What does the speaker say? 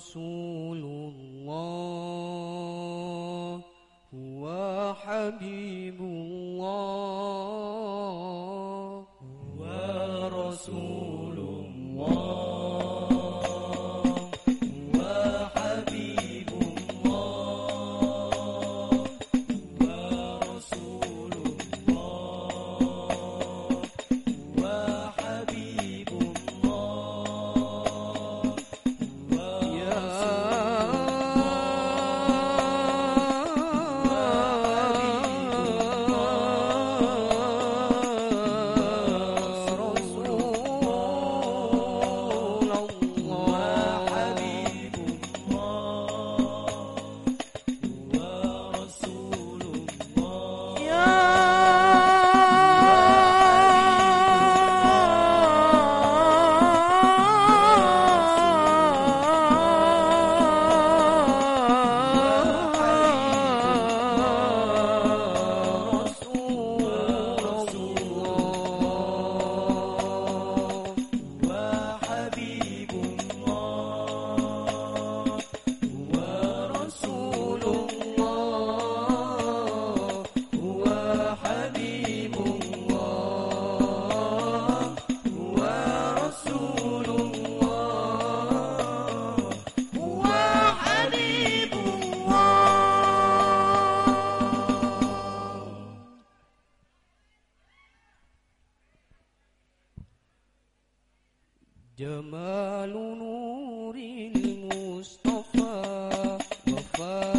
رسول الله هو جمال نور المصطفى وفى